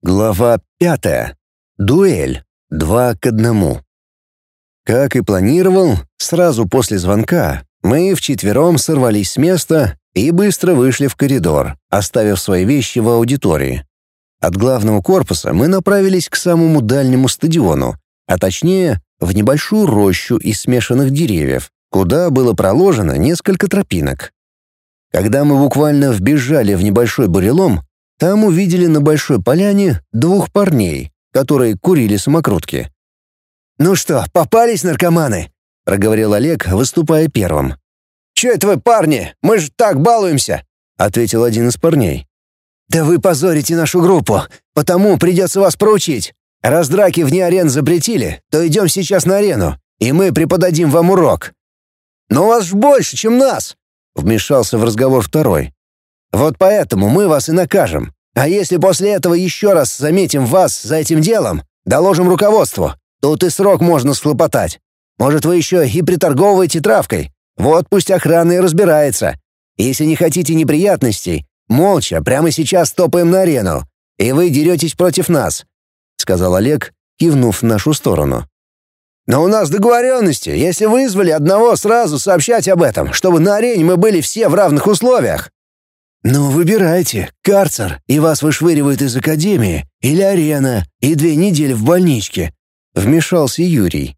Глава пятая. Дуэль. Два к одному. Как и планировал, сразу после звонка мы вчетвером сорвались с места и быстро вышли в коридор, оставив свои вещи в аудитории. От главного корпуса мы направились к самому дальнему стадиону, а точнее, в небольшую рощу из смешанных деревьев, куда было проложено несколько тропинок. Когда мы буквально вбежали в небольшой бурелом, там увидели на большой поляне двух парней, которые курили самокрутки. «Ну что, попались наркоманы?» — проговорил Олег, выступая первым. «Чё это вы, парни? Мы же так балуемся!» — ответил один из парней. «Да вы позорите нашу группу, потому придется вас проучить. Раз драки вне арен запретили, то идем сейчас на арену, и мы преподадим вам урок». «Но вас ж больше, чем нас!» — вмешался в разговор второй. Вот поэтому мы вас и накажем. А если после этого еще раз заметим вас за этим делом, доложим руководству. Тут и срок можно схлопотать. Может, вы еще и приторговываете травкой. Вот пусть охрана и разбирается. Если не хотите неприятностей, молча прямо сейчас топаем на арену, и вы деретесь против нас», — сказал Олег, кивнув в нашу сторону. «Но у нас договоренности. Если вызвали одного, сразу сообщать об этом, чтобы на арене мы были все в равных условиях», «Ну, выбирайте, карцер, и вас вышвыривают из академии, или арена, и две недели в больничке», — вмешался Юрий.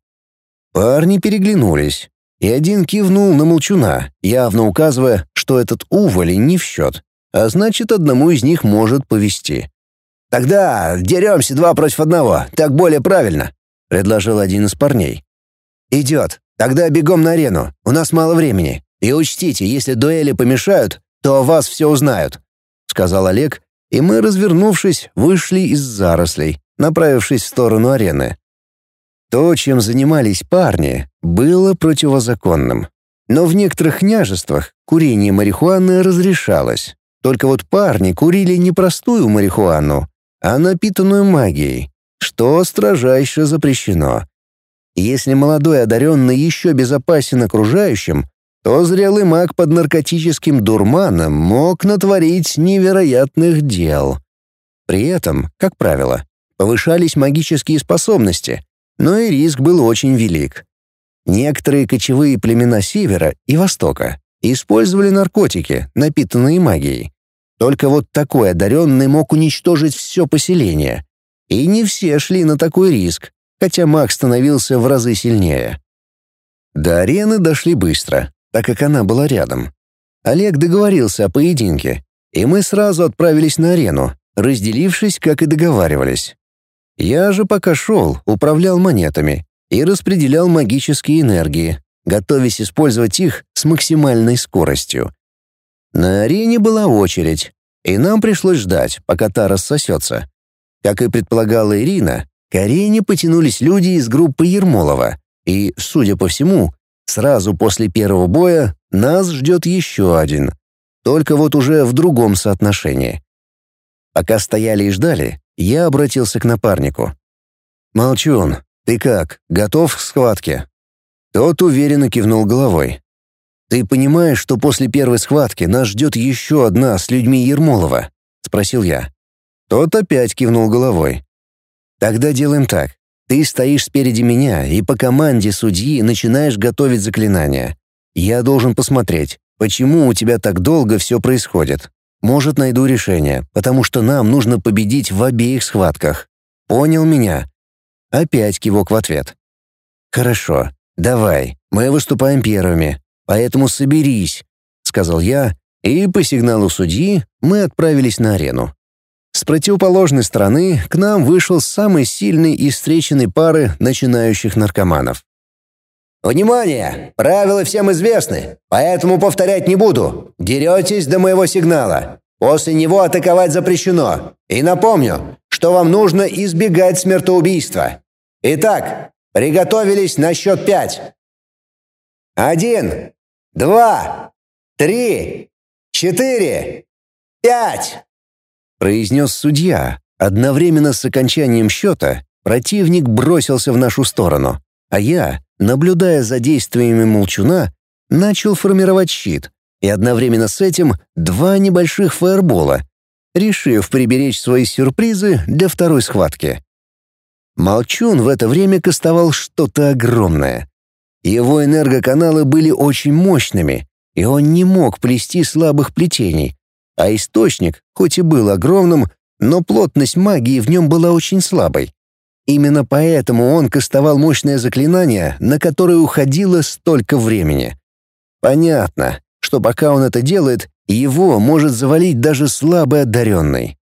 Парни переглянулись, и один кивнул на молчуна, явно указывая, что этот уволень не в счет, а значит, одному из них может повести. «Тогда деремся два против одного, так более правильно», — предложил один из парней. «Идет. Тогда бегом на арену, у нас мало времени. И учтите, если дуэли помешают, то о вас все узнают», — сказал Олег, и мы, развернувшись, вышли из зарослей, направившись в сторону арены. То, чем занимались парни, было противозаконным. Но в некоторых княжествах курение марихуаны разрешалось. Только вот парни курили не простую марихуану, а напитанную магией, что строжайше запрещено. Если молодой одаренный еще безопасен окружающим, то зрелый маг под наркотическим дурманом мог натворить невероятных дел. При этом, как правило, повышались магические способности, но и риск был очень велик. Некоторые кочевые племена Севера и Востока использовали наркотики, напитанные магией. Только вот такой одаренный мог уничтожить все поселение. И не все шли на такой риск, хотя маг становился в разы сильнее. До арены дошли быстро, так как она была рядом. Олег договорился о поединке, и мы сразу отправились на арену, разделившись, как и договаривались. Я же пока шел, управлял монетами и распределял магические энергии, готовясь использовать их с максимальной скоростью. На арене была очередь, и нам пришлось ждать, пока та рассосется. Как и предполагала Ирина, к арене потянулись люди из группы Ермолова, и, судя по всему, Сразу после первого боя нас ждет еще один, только вот уже в другом соотношении. Пока стояли и ждали, я обратился к напарнику. «Молчун, ты как, готов к схватке?» Тот уверенно кивнул головой. «Ты понимаешь, что после первой схватки нас ждет еще одна с людьми Ермолова?» — спросил я. Тот опять кивнул головой. «Тогда делаем так. Ты стоишь спереди меня и по команде судьи начинаешь готовить заклинания. Я должен посмотреть, почему у тебя так долго все происходит. Может, найду решение, потому что нам нужно победить в обеих схватках. Понял меня?» Опять кивок в ответ. «Хорошо, давай, мы выступаем первыми, поэтому соберись», — сказал я, и по сигналу судьи мы отправились на арену. С противоположной стороны к нам вышел самый сильный из встреченной пары начинающих наркоманов. «Внимание! Правила всем известны, поэтому повторять не буду. Деретесь до моего сигнала. После него атаковать запрещено. И напомню, что вам нужно избегать смертоубийства. Итак, приготовились на счет пять. Один, два, три, четыре, пять!» Произнес судья. Одновременно с окончанием счета противник бросился в нашу сторону, а я, наблюдая за действиями молчуна, начал формировать щит, и одновременно с этим два небольших фаербола. решив приберечь свои сюрпризы для второй схватки. Молчун в это время кастовал что-то огромное. Его энергоканалы были очень мощными, и он не мог плести слабых плетений, а источник, хоть и был огромным, но плотность магии в нем была очень слабой. Именно поэтому он кастовал мощное заклинание, на которое уходило столько времени. Понятно, что пока он это делает, его может завалить даже слабый одаренный.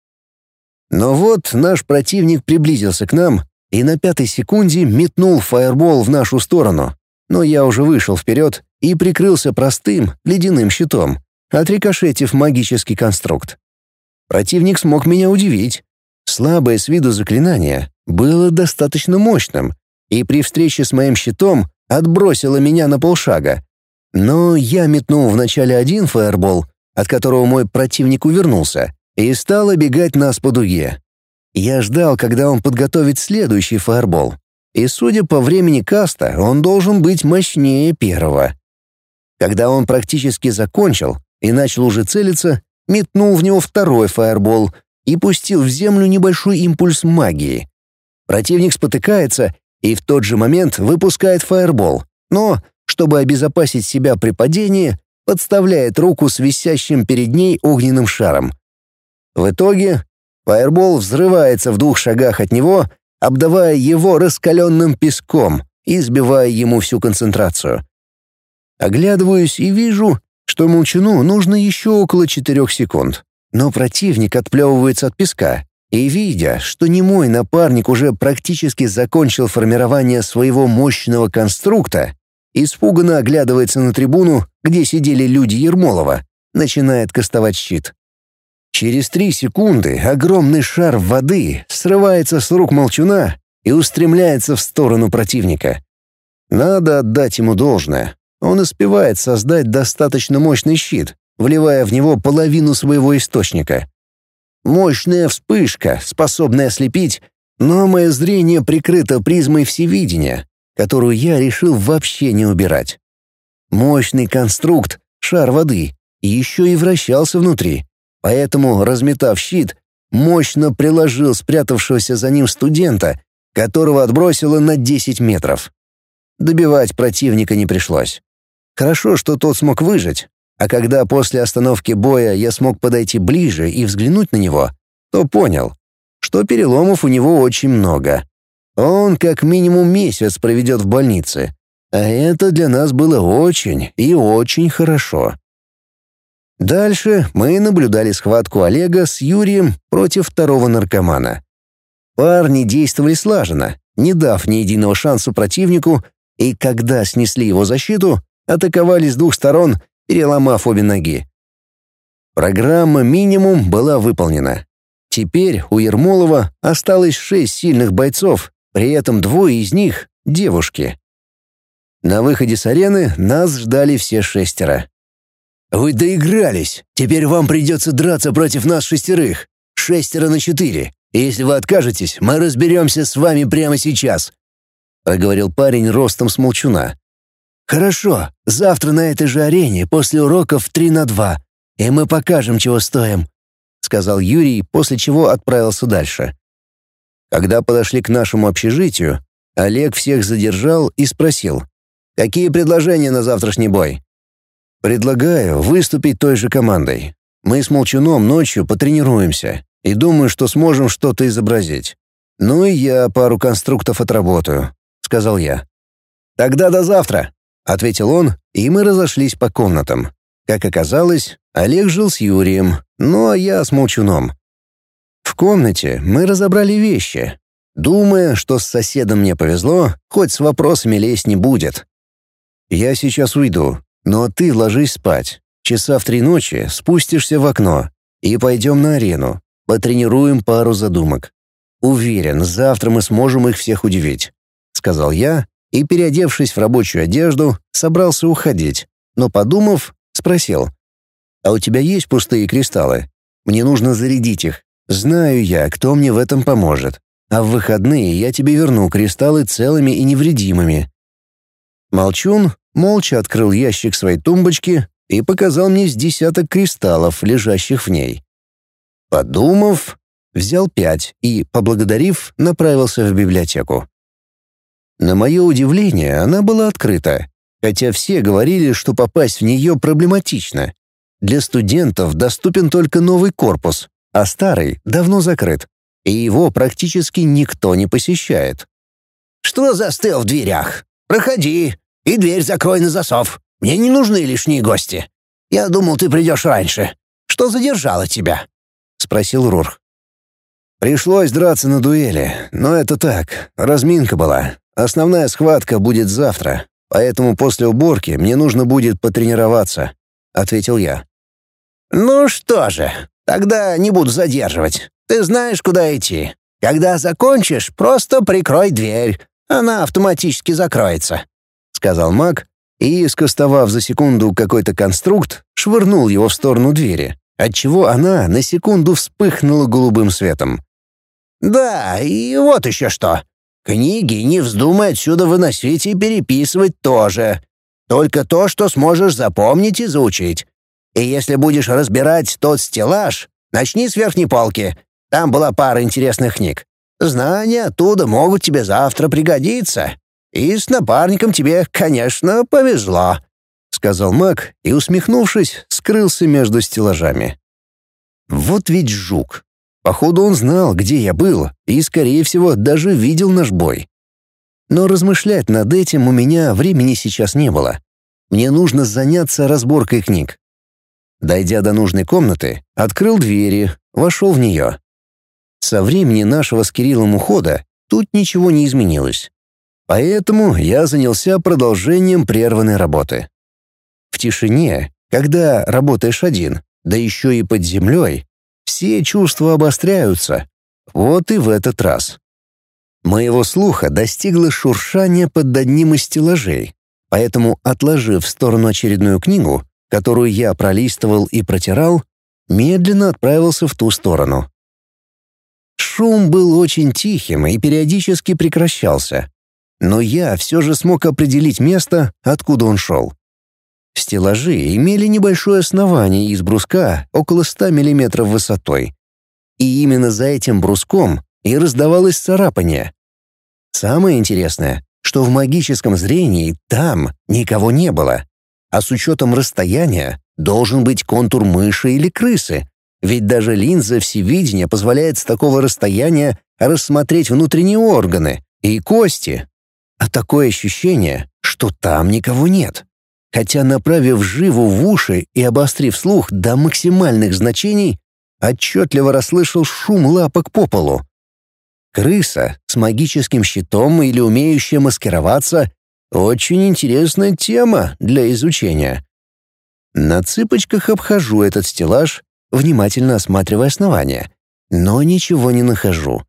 Но вот наш противник приблизился к нам и на пятой секунде метнул фаербол в нашу сторону. Но я уже вышел вперед и прикрылся простым ледяным щитом, отрикошетив магический конструкт. Противник смог меня удивить. Слабое с виду заклинание было достаточно мощным, и при встрече с моим щитом отбросило меня на полшага. Но я метнул вначале один фаербол, от которого мой противник увернулся, и стал обегать нас по дуге. Я ждал, когда он подготовит следующий фаербол, и, судя по времени каста, он должен быть мощнее первого. Когда он практически закончил и начал уже целиться, метнул в него второй фаербол и пустил в землю небольшой импульс магии. Противник спотыкается и в тот же момент выпускает фаербол, но, чтобы обезопасить себя при падении, подставляет руку с висящим перед ней огненным шаром. В итоге фаербол взрывается в двух шагах от него, обдавая его раскаленным песком и сбивая ему всю концентрацию. Оглядываюсь и вижу, что молчану нужно еще около четырех секунд. Но противник отплевывается от песка, и, видя, что не мой напарник уже практически закончил формирование своего мощного конструкта, испуганно оглядывается на трибуну, где сидели люди Ермолова, начинает кастовать щит. Через три секунды огромный шар воды срывается с рук молчуна и устремляется в сторону противника. Надо отдать ему должное. Он успевает создать достаточно мощный щит, вливая в него половину своего источника. Мощная вспышка, способная ослепить, но мое зрение прикрыто призмой всевидения, которую я решил вообще не убирать. Мощный конструкт, шар воды, еще и вращался внутри, поэтому, разметав щит, мощно приложил спрятавшегося за ним студента, которого отбросило на 10 метров. Добивать противника не пришлось. Хорошо, что тот смог выжить, а когда после остановки боя я смог подойти ближе и взглянуть на него, то понял, что переломов у него очень много. Он как минимум месяц проведет в больнице, а это для нас было очень и очень хорошо. Дальше мы наблюдали схватку Олега с Юрием против второго наркомана. Парни действовали слаженно, не дав ни единого шанса противнику, и когда снесли его защиту, атаковали с двух сторон переломав обе ноги. Программа «Минимум» была выполнена. Теперь у Ермолова осталось шесть сильных бойцов, при этом двое из них — девушки. На выходе с арены нас ждали все шестеро. «Вы доигрались. Теперь вам придется драться против нас шестерых. Шестеро на четыре. Если вы откажетесь, мы разберемся с вами прямо сейчас», — проговорил парень ростом с молчуна. «Хорошо, завтра на этой же арене после уроков три на два, и мы покажем, чего стоим», — сказал Юрий, после чего отправился дальше. Когда подошли к нашему общежитию, Олег всех задержал и спросил, «Какие предложения на завтрашний бой?» «Предлагаю выступить той же командой. Мы с Молчуном ночью потренируемся и думаю, что сможем что-то изобразить. Ну и я пару конструктов отработаю», — сказал я. «Тогда до завтра», — ответил он, и мы разошлись по комнатам. Как оказалось, Олег жил с Юрием, ну а я с Молчуном. В комнате мы разобрали вещи, думая, что с соседом мне повезло, хоть с вопросами лезть не будет. «Я сейчас уйду, но ты ложись спать. Часа в три ночи спустишься в окно и пойдем на арену, потренируем пару задумок. Уверен, завтра мы сможем их всех удивить», — сказал я и, переодевшись в рабочую одежду, собрался уходить, но, подумав, спросил. «А у тебя есть пустые кристаллы? Мне нужно зарядить их. Знаю я, кто мне в этом поможет. А в выходные я тебе верну кристаллы целыми и невредимыми». Молчун молча открыл ящик своей тумбочки и показал мне с десяток кристаллов, лежащих в ней. Подумав, взял пять и, поблагодарив, направился в библиотеку. На мое удивление, она была открыта, хотя все говорили, что попасть в нее проблематично. Для студентов доступен только новый корпус, а старый давно закрыт, и его практически никто не посещает. «Что застыл в дверях? Проходи, и дверь закрой на засов. Мне не нужны лишние гости. Я думал, ты придешь раньше. Что задержало тебя?» — спросил Рур. «Пришлось драться на дуэли, но это так, разминка была. Основная схватка будет завтра, поэтому после уборки мне нужно будет потренироваться», — ответил я. «Ну что же, тогда не буду задерживать. Ты знаешь, куда идти. Когда закончишь, просто прикрой дверь. Она автоматически закроется», — сказал маг и, скостовав за секунду какой-то конструкт, швырнул его в сторону двери, отчего она на секунду вспыхнула голубым светом. «Да, и вот еще что. Книги не вздумай отсюда выносить и переписывать тоже. Только то, что сможешь запомнить и заучить. И если будешь разбирать тот стеллаж, начни с верхней полки. Там была пара интересных книг. Знания оттуда могут тебе завтра пригодиться. И с напарником тебе, конечно, повезло», — сказал маг и, усмехнувшись, скрылся между стеллажами. «Вот ведь жук. Походу, он знал, где я был, и, скорее всего, даже видел наш бой. Но размышлять над этим у меня времени сейчас не было. Мне нужно заняться разборкой книг. Дойдя до нужной комнаты, открыл двери, вошел в нее. Со времени нашего с Кириллом ухода тут ничего не изменилось. Поэтому я занялся продолжением прерванной работы. В тишине, когда работаешь один, да еще и под землей, все чувства обостряются. Вот и в этот раз. Моего слуха достигло шуршание под одним из стеллажей, поэтому, отложив в сторону очередную книгу, которую я пролистывал и протирал, медленно отправился в ту сторону. Шум был очень тихим и периодически прекращался, но я все же смог определить место, откуда он шел. Стеллажи имели небольшое основание из бруска около 100 мм высотой. И именно за этим бруском и раздавалось царапание. Самое интересное, что в магическом зрении там никого не было. А с учетом расстояния должен быть контур мыши или крысы, ведь даже линза всевидения позволяет с такого расстояния рассмотреть внутренние органы и кости. А такое ощущение, что там никого нет хотя, направив живу в уши и обострив слух до максимальных значений, отчетливо расслышал шум лапок по полу. Крыса с магическим щитом или умеющая маскироваться — очень интересная тема для изучения. На цыпочках обхожу этот стеллаж, внимательно осматривая основания, но ничего не нахожу.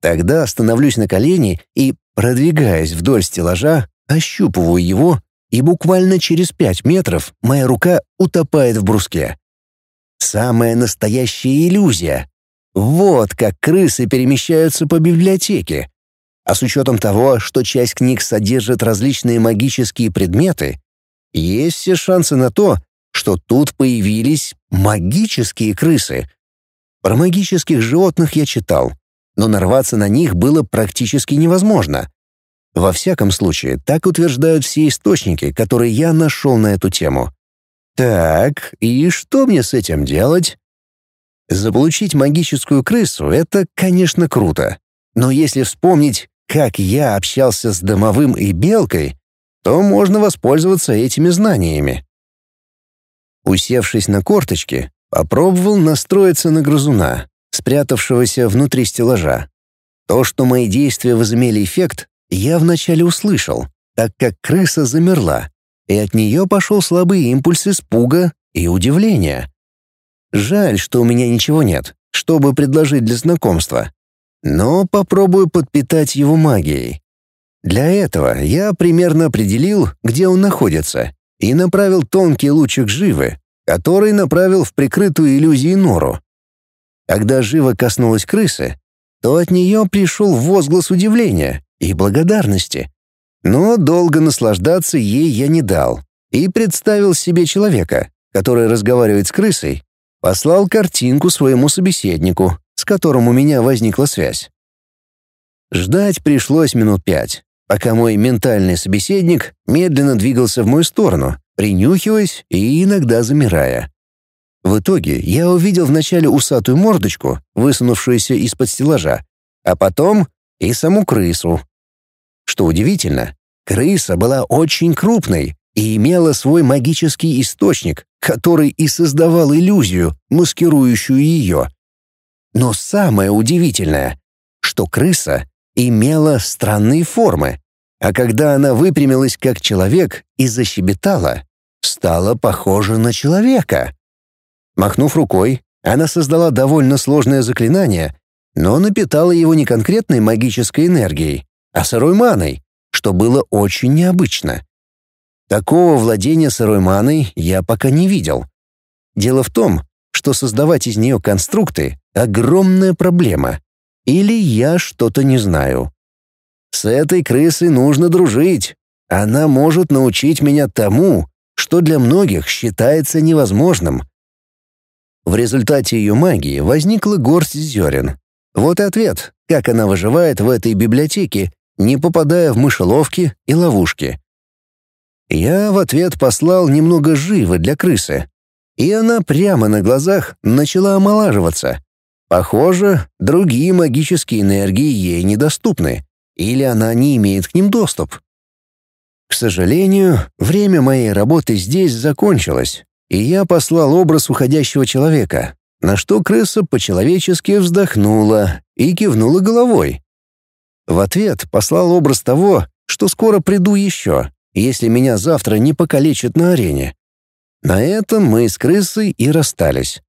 Тогда становлюсь на колени и, продвигаясь вдоль стеллажа, ощупываю его и буквально через пять метров моя рука утопает в бруске. Самая настоящая иллюзия. Вот как крысы перемещаются по библиотеке. А с учетом того, что часть книг содержит различные магические предметы, есть все шансы на то, что тут появились магические крысы. Про магических животных я читал, но нарваться на них было практически невозможно. Во всяком случае, так утверждают все источники, которые я нашел на эту тему. Так, и что мне с этим делать? Заполучить магическую крысу — это, конечно, круто. Но если вспомнить, как я общался с домовым и белкой, то можно воспользоваться этими знаниями. Усевшись на корточки, попробовал настроиться на грызуна, спрятавшегося внутри стеллажа. То, что мои действия возымели эффект, я вначале услышал, так как крыса замерла, и от нее пошел слабый импульс испуга и удивления. Жаль, что у меня ничего нет, чтобы предложить для знакомства. Но попробую подпитать его магией. Для этого я примерно определил, где он находится, и направил тонкий лучик живы, который направил в прикрытую иллюзией нору. Когда жива коснулась крысы, то от нее пришел возглас удивления, и благодарности. Но долго наслаждаться ей я не дал и представил себе человека, который разговаривает с крысой, Послал картинку своему собеседнику, с которым у меня возникла связь. Ждать пришлось минут пять, пока мой ментальный собеседник медленно двигался в мою сторону, принюхиваясь и иногда замирая. В итоге я увидел вначале усатую мордочку, высунувшуюся из-под стеллажа, а потом и саму крысу. Что удивительно, крыса была очень крупной и имела свой магический источник, который и создавал иллюзию, маскирующую ее. Но самое удивительное, что крыса имела странные формы, а когда она выпрямилась как человек и защебетала, стала похожа на человека. Махнув рукой, она создала довольно сложное заклинание, но напитала его не конкретной магической энергией, а сырой маной, что было очень необычно. Такого владения сырой маной я пока не видел. Дело в том, что создавать из нее конструкты — огромная проблема. Или я что-то не знаю. С этой крысой нужно дружить. Она может научить меня тому, что для многих считается невозможным. В результате ее магии возникла горсть зерен. Вот и ответ, как она выживает в этой библиотеке, не попадая в мышеловки и ловушки. Я в ответ послал немного живы для крысы, и она прямо на глазах начала омолаживаться. Похоже, другие магические энергии ей недоступны, или она не имеет к ним доступ. К сожалению, время моей работы здесь закончилось, и я послал образ уходящего человека, на что крыса по-человечески вздохнула и кивнула головой. В ответ послал образ того, что скоро приду еще, если меня завтра не покалечат на арене. На этом мы с крысой и расстались.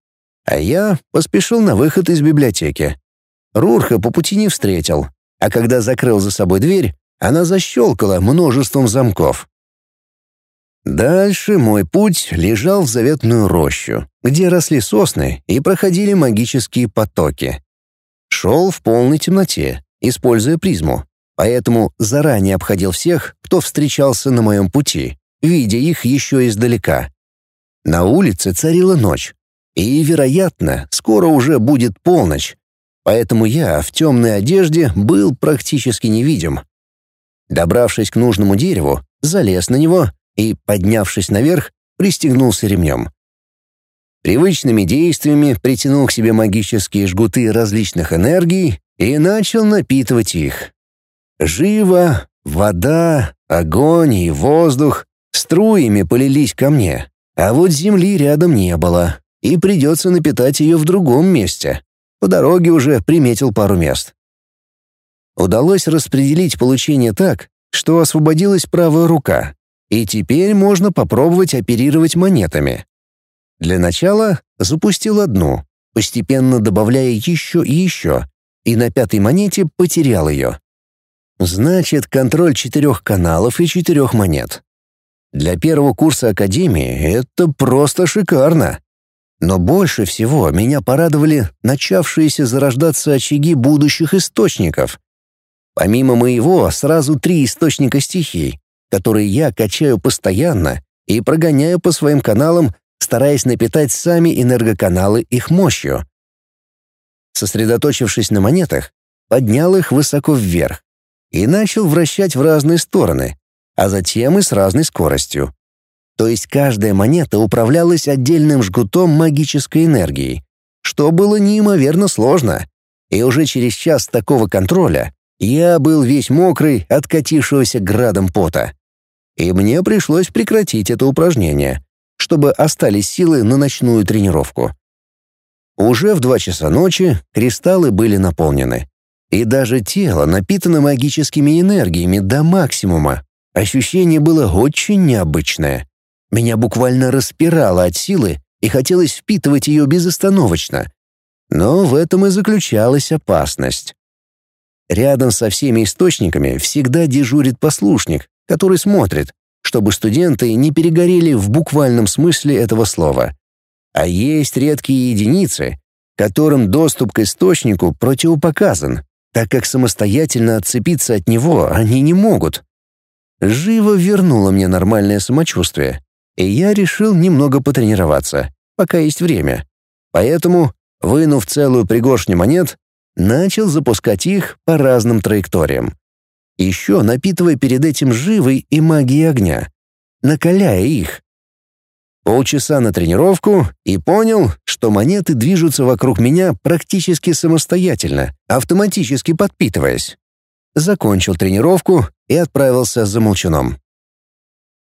А я поспешил на выход из библиотеки. Рурха по пути не встретил, а когда закрыл за собой дверь, она защелкала множеством замков. Дальше мой путь лежал в заветную рощу, где росли сосны и проходили магические потоки. Шел в полной темноте, используя призму, поэтому заранее обходил всех, кто встречался на моем пути, видя их еще издалека. На улице царила ночь, и, вероятно, скоро уже будет полночь, поэтому я в темной одежде был практически невидим. Добравшись к нужному дереву, залез на него и, поднявшись наверх, пристегнулся ремнем. Привычными действиями притянул к себе магические жгуты различных энергий и начал напитывать их. Живо, вода, огонь и воздух струями полились ко мне, а вот земли рядом не было, и придется напитать ее в другом месте. По дороге уже приметил пару мест. Удалось распределить получение так, что освободилась правая рука, и теперь можно попробовать оперировать монетами. Для начала запустил одну, постепенно добавляя еще и еще, и на пятой монете потерял ее. Значит, контроль четырех каналов и четырех монет. Для первого курса Академии это просто шикарно. Но больше всего меня порадовали начавшиеся зарождаться очаги будущих источников. Помимо моего, сразу три источника стихий, которые я качаю постоянно и прогоняю по своим каналам, стараясь напитать сами энергоканалы их мощью. Сосредоточившись на монетах, поднял их высоко вверх и начал вращать в разные стороны, а затем и с разной скоростью. То есть каждая монета управлялась отдельным жгутом магической энергии, что было неимоверно сложно. И уже через час такого контроля я был весь мокрый от катившегося градом пота. И мне пришлось прекратить это упражнение, чтобы остались силы на ночную тренировку. Уже в два часа ночи кристаллы были наполнены. И даже тело напитано магическими энергиями до максимума. Ощущение было очень необычное. Меня буквально распирало от силы и хотелось впитывать ее безостановочно. Но в этом и заключалась опасность. Рядом со всеми источниками всегда дежурит послушник, который смотрит, чтобы студенты не перегорели в буквальном смысле этого слова. А есть редкие единицы, которым доступ к источнику противопоказан, так как самостоятельно отцепиться от него они не могут. Живо вернуло мне нормальное самочувствие, и я решил немного потренироваться, пока есть время. Поэтому, вынув целую пригоршню монет, начал запускать их по разным траекториям. Еще напитывая перед этим живой и магией огня, накаляя их. Полчаса на тренировку и понял, что монеты движутся вокруг меня практически самостоятельно, автоматически подпитываясь. Закончил тренировку и отправился за молчуном.